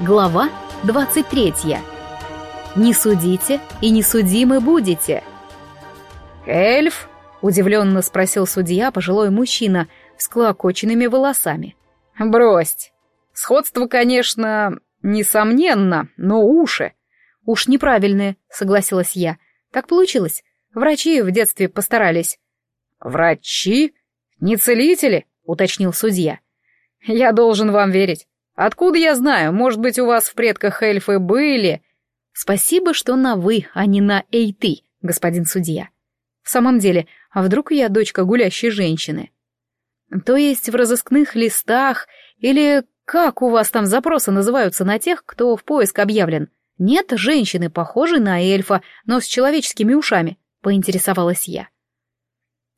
Глава 23. Не судите и не судимы будете. «Эльф?» — удивленно спросил судья, пожилой мужчина, с клокоченными волосами. «Брось. Сходство, конечно, несомненно, но уши». «Уж неправильные», — согласилась я. «Так получилось. Врачи в детстве постарались». «Врачи? Не целители?» — уточнил судья. «Я должен вам верить. Откуда я знаю? Может быть, у вас в предках эльфы были...» «Спасибо, что на «вы», а не на «эй ты», господин судья. В самом деле, а вдруг я дочка гулящей женщины? То есть в разыскных листах или как у вас там запросы называются на тех, кто в поиск объявлен? Нет женщины, похожей на эльфа, но с человеческими ушами, поинтересовалась я.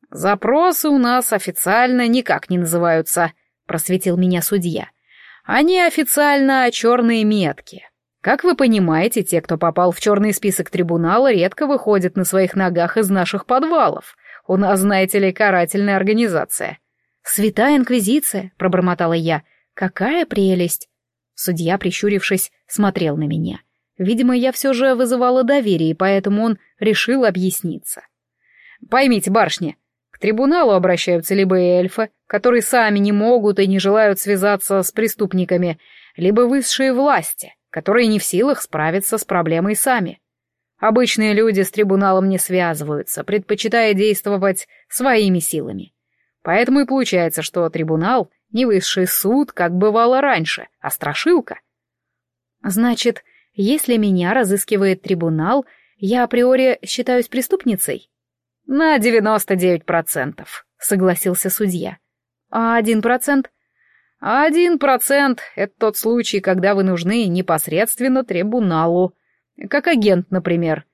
Запросы у нас официально никак не называются, просветил меня судья. Они официально черные метки. Как вы понимаете, те, кто попал в черный список трибунала, редко выходят на своих ногах из наших подвалов. У нас, знаете ли, карательная организация. «Святая Инквизиция», — пробормотала я. «Какая прелесть!» Судья, прищурившись, смотрел на меня. Видимо, я все же вызывала доверие, поэтому он решил объясниться. «Поймите, барышня, к трибуналу обращаются либо эльфы, которые сами не могут и не желают связаться с преступниками, либо высшие власти, которые не в силах справиться с проблемой сами. Обычные люди с трибуналом не связываются, предпочитая действовать своими силами. Поэтому и получается, что трибунал — не высший суд, как бывало раньше, а страшилка. Значит, если меня разыскивает трибунал, я априори считаюсь преступницей? «На девяносто девять процентов», — согласился судья. «А один процент?» «Один процент — это тот случай, когда вы нужны непосредственно трибуналу, как агент, например.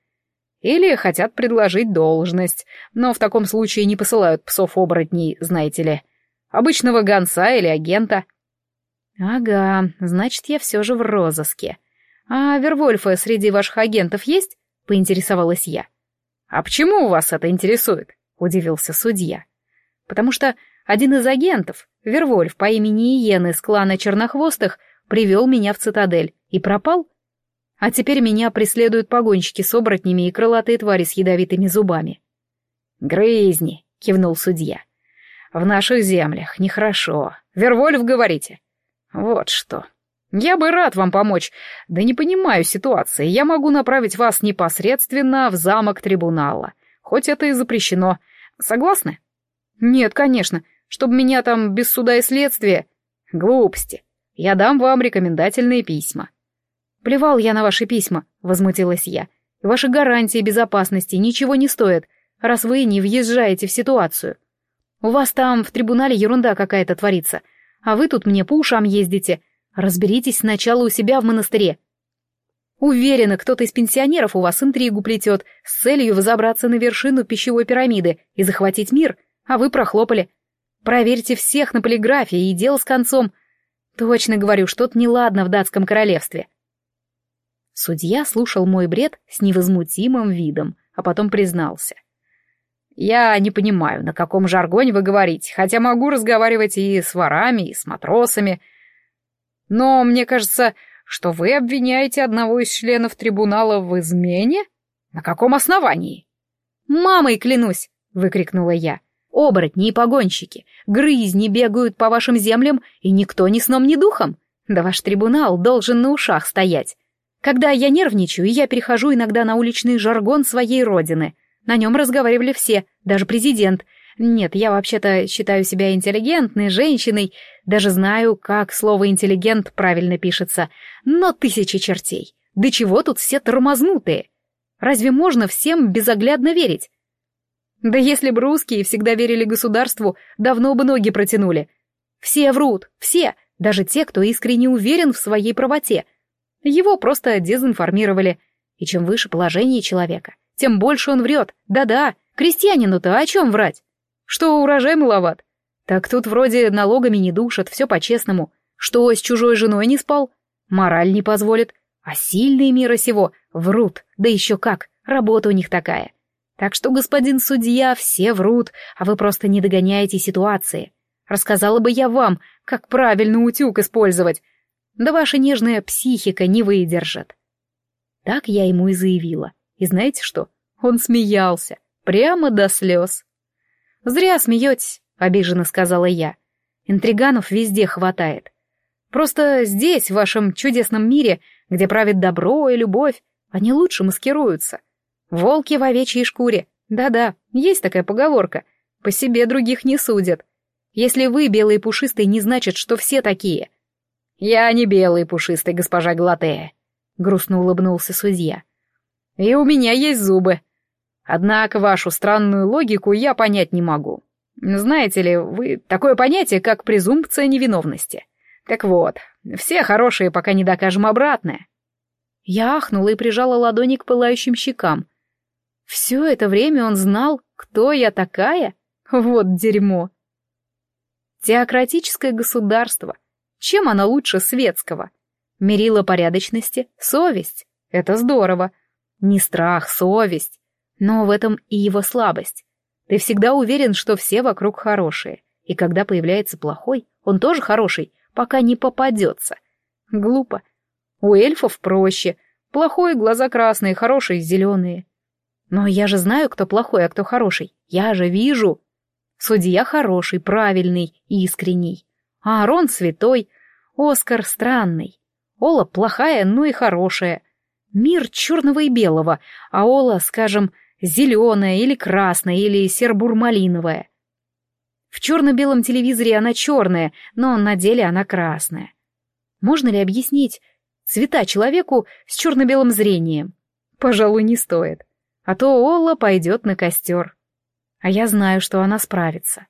Или хотят предложить должность, но в таком случае не посылают псов-оборотней, знаете ли. Обычного гонца или агента». «Ага, значит, я все же в розыске. А Вервольфы среди ваших агентов есть?» — поинтересовалась я. «А почему вас это интересует?» — удивился судья. «Потому что один из агентов, Вервольф по имени Иен из клана Чернохвостых, привел меня в цитадель и пропал. А теперь меня преследуют погонщики с оборотнями и крылатые твари с ядовитыми зубами». «Грызни», — кивнул судья. «В наших землях нехорошо. Вервольф, говорите?» «Вот что. Я бы рад вам помочь, да не понимаю ситуации. Я могу направить вас непосредственно в замок трибунала, хоть это и запрещено. Согласны? Нет, конечно, чтобы меня там без суда и следствия. Глупости. Я дам вам рекомендательные письма. Плевал я на ваши письма, возмутилась я. Ваши гарантии безопасности ничего не стоят, раз вы не въезжаете в ситуацию. У вас там в трибунале ерунда какая-то творится, а вы тут мне по ушам ездите — Разберитесь сначала у себя в монастыре. Уверена, кто-то из пенсионеров у вас интригу плетет с целью взобраться на вершину пищевой пирамиды и захватить мир, а вы прохлопали. Проверьте всех на полиграфии и дело с концом. Точно говорю, что-то неладно в датском королевстве. Судья слушал мой бред с невозмутимым видом, а потом признался. «Я не понимаю, на каком жаргоне вы говорите, хотя могу разговаривать и с ворами, и с матросами, но мне кажется, что вы обвиняете одного из членов трибунала в измене? На каком основании? «Мамой клянусь!» — выкрикнула я. «Оборотни и погонщики, грызни бегают по вашим землям, и никто ни сном, ни духом. Да ваш трибунал должен на ушах стоять. Когда я нервничаю, я перехожу иногда на уличный жаргон своей родины. На нем разговаривали все, даже президент, нет, я вообще-то считаю себя интеллигентной женщиной, даже знаю, как слово «интеллигент» правильно пишется, но тысячи чертей. Да чего тут все тормознутые? Разве можно всем безоглядно верить? Да если бы русские всегда верили государству, давно бы ноги протянули. Все врут, все, даже те, кто искренне уверен в своей правоте. Его просто дезинформировали. И чем выше положение человека, тем больше он врет. Да-да, крестьянину-то о чем врать? Что урожай маловат? Так тут вроде налогами не душат, все по-честному. Что с чужой женой не спал? Мораль не позволит. А сильные мира сего врут, да еще как, работа у них такая. Так что, господин судья, все врут, а вы просто не догоняете ситуации. Рассказала бы я вам, как правильно утюг использовать. Да ваша нежная психика не выдержит. Так я ему и заявила. И знаете что? Он смеялся. Прямо до слез. «Зря смеетесь», — обиженно сказала я. «Интриганов везде хватает. Просто здесь, в вашем чудесном мире, где правит добро и любовь, они лучше маскируются. Волки в овечьей шкуре. Да-да, есть такая поговорка. По себе других не судят. Если вы белый и пушистый, не значит, что все такие. Я не белый пушистый, госпожа Галатея, грустно улыбнулся судья. И у меня есть зубы. Однако вашу странную логику я понять не могу. Знаете ли, вы такое понятие, как презумпция невиновности. Так вот, все хорошие, пока не докажем обратное. Я ахнула и прижала ладони к пылающим щекам. Все это время он знал, кто я такая? Вот дерьмо. Теократическое государство. Чем оно лучше светского? Мерила порядочности — совесть. Это здорово. Не страх, совесть. Но в этом и его слабость. Ты всегда уверен, что все вокруг хорошие. И когда появляется плохой, он тоже хороший, пока не попадется. Глупо. У эльфов проще. Плохой — глаза красные, хорошие — зеленые. Но я же знаю, кто плохой, а кто хороший. Я же вижу. Судья хороший, правильный, искренний. А Аарон святой, Оскар странный. Ола плохая, но и хорошая. Мир черного и белого, а Ола, скажем, зеленая или красная или сербурмалиновая. В черно-белом телевизоре она черная, но на деле она красная. Можно ли объяснить цвета человеку с черно-белым зрением? Пожалуй, не стоит. А то Олла пойдет на костер. А я знаю, что она справится.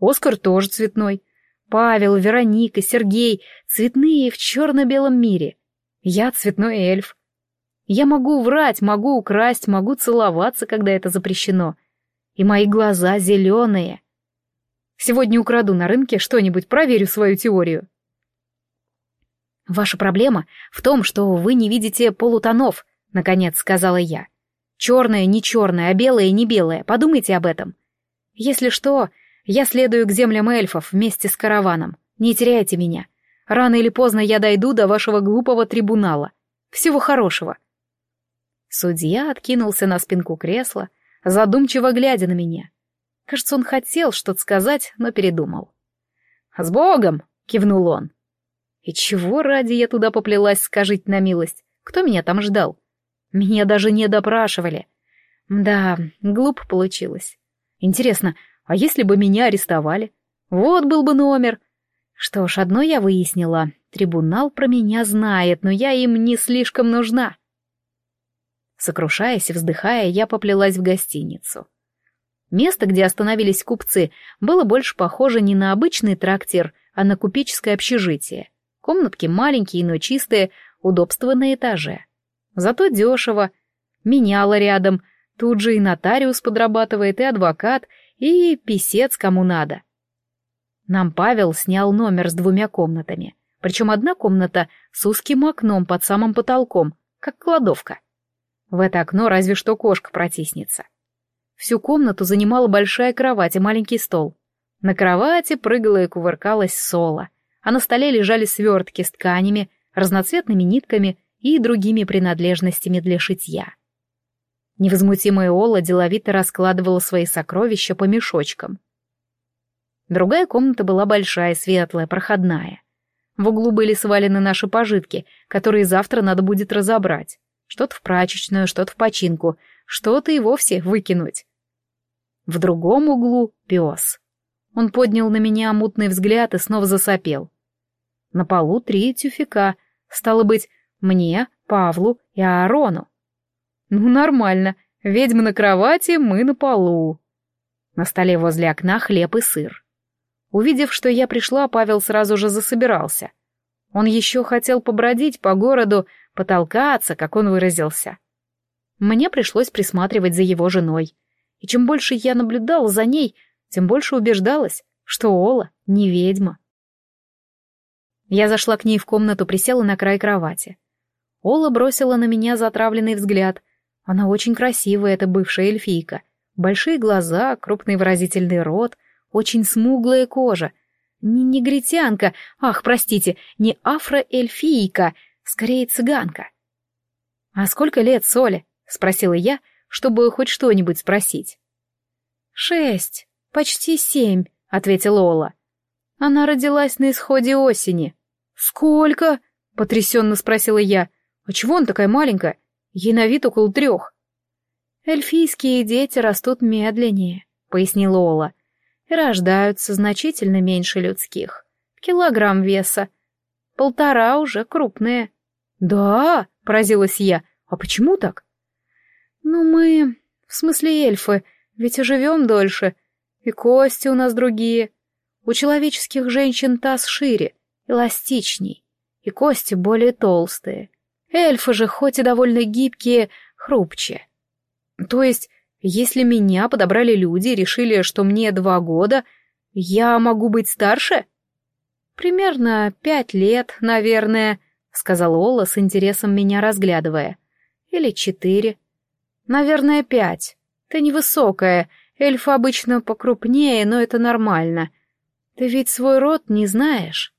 Оскар тоже цветной. Павел, Вероника, Сергей — цветные в черно-белом мире. Я цветной эльф. Я могу врать, могу украсть, могу целоваться, когда это запрещено. И мои глаза зеленые. Сегодня украду на рынке что-нибудь, проверю свою теорию. Ваша проблема в том, что вы не видите полутонов, наконец сказала я. Черное не черное, а белое не белое. Подумайте об этом. Если что, я следую к землям эльфов вместе с караваном. Не теряйте меня. Рано или поздно я дойду до вашего глупого трибунала. Всего хорошего. Судья откинулся на спинку кресла, задумчиво глядя на меня. Кажется, он хотел что-то сказать, но передумал. «С Богом!» — кивнул он. «И чего ради я туда поплелась, скажите на милость? Кто меня там ждал? Меня даже не допрашивали. Да, глупо получилось. Интересно, а если бы меня арестовали? Вот был бы номер. Что ж, одно я выяснила. Трибунал про меня знает, но я им не слишком нужна. Сокрушаясь и вздыхая, я поплелась в гостиницу. Место, где остановились купцы, было больше похоже не на обычный трактир, а на купеческое общежитие. Комнатки маленькие, но чистые, удобства на этаже. Зато дешево. Меняла рядом, тут же и нотариус подрабатывает, и адвокат, и писец кому надо. Нам Павел снял номер с двумя комнатами, причем одна комната с узким окном под самым потолком, как кладовка. В это окно разве что кошка протиснется. Всю комнату занимала большая кровать и маленький стол. На кровати прыгала и кувыркалась Соло, а на столе лежали свертки с тканями, разноцветными нитками и другими принадлежностями для шитья. Невозмутимая Ола деловито раскладывала свои сокровища по мешочкам. Другая комната была большая, светлая, проходная. В углу были свалены наши пожитки, которые завтра надо будет разобрать. Что-то в прачечную, что-то в починку, что-то и вовсе выкинуть. В другом углу — пес. Он поднял на меня мутный взгляд и снова засопел. На полу три тюфика, стало быть, мне, Павлу и Аарону. Ну, нормально, ведьмы на кровати, мы на полу. На столе возле окна хлеб и сыр. Увидев, что я пришла, Павел сразу же засобирался. Он еще хотел побродить по городу, потолкаться, как он выразился. Мне пришлось присматривать за его женой. И чем больше я наблюдала за ней, тем больше убеждалась, что Ола не ведьма. Я зашла к ней в комнату, присела на край кровати. Ола бросила на меня затравленный взгляд. Она очень красивая, эта бывшая эльфийка. Большие глаза, крупный выразительный рот, очень смуглая кожа. Не негритянка, ах, простите, не афроэльфийка, скорее цыганка. «А сколько лет Соле?» — спросила я, чтобы хоть что-нибудь спросить. «Шесть, почти семь», — ответила Ола. «Она родилась на исходе осени». «Сколько?» — потрясенно спросила я. «А чего она такая маленькая? Ей на вид около трех». «Эльфийские дети растут медленнее», — пояснила Ола. «И рождаются значительно меньше людских. Килограмм веса. Полтора уже крупные». «Да?» — поразилась я. «А почему так?» «Ну, мы... В смысле эльфы, ведь живем дольше. И кости у нас другие. У человеческих женщин таз шире, эластичней, и кости более толстые. Эльфы же, хоть и довольно гибкие, хрупче. То есть, если меня подобрали люди и решили, что мне два года, я могу быть старше? Примерно пять лет, наверное, сказала Ола с интересом меня разглядывая. Или четыре. Наверное, пять. Ты невысокая, эльфы обычно покрупнее, но это нормально. Ты ведь свой род не знаешь.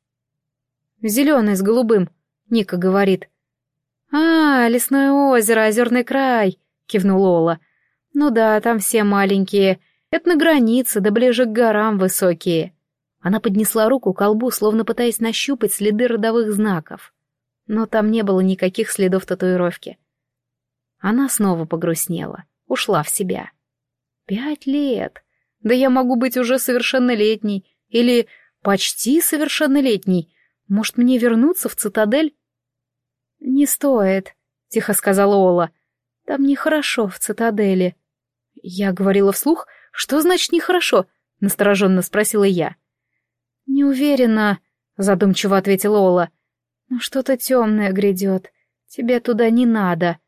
Зеленый с голубым, Ника говорит. А, лесное озеро, озерный край, кивнул Ола. Ну да, там все маленькие. Это на границе, да ближе к горам высокие. Она поднесла руку к колбу, словно пытаясь нащупать следы родовых знаков. Но там не было никаких следов татуировки. Она снова погрустнела, ушла в себя. Пять лет. Да я могу быть уже совершеннолетней. Или почти совершеннолетней. Может, мне вернуться в цитадель? Не стоит, тихо сказала Ола. Там нехорошо в цитадели. Я говорила вслух, что значит нехорошо? Настороженно спросила я. Не уверена, задумчиво ответила Ола. Но что-то темное грядет. Тебе туда не надо.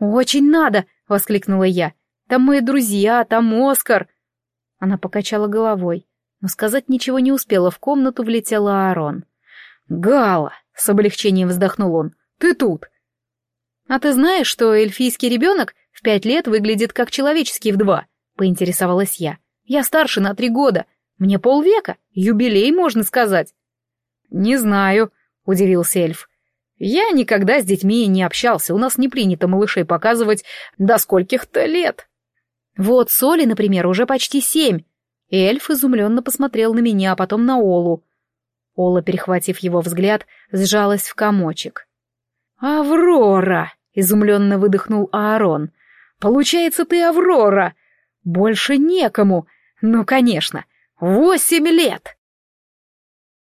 «Очень надо!» — воскликнула я. «Там мои друзья, там Оскар!» Она покачала головой, но сказать ничего не успела, в комнату влетела Аарон. «Гала!» — с облегчением вздохнул он. «Ты тут!» «А ты знаешь, что эльфийский ребенок в пять лет выглядит как человеческий в два?» — поинтересовалась я. «Я старше на три года. Мне полвека. Юбилей, можно сказать». «Не знаю», — удивился эльф. Я никогда с детьми не общался, у нас не принято малышей показывать до скольких-то лет. Вот Соли, например, уже почти семь. Эльф изумленно посмотрел на меня, а потом на Олу. Ола, перехватив его взгляд, сжалась в комочек. «Аврора!» — изумленно выдохнул Аарон. «Получается, ты Аврора! Больше некому! Ну, конечно! Восемь лет!»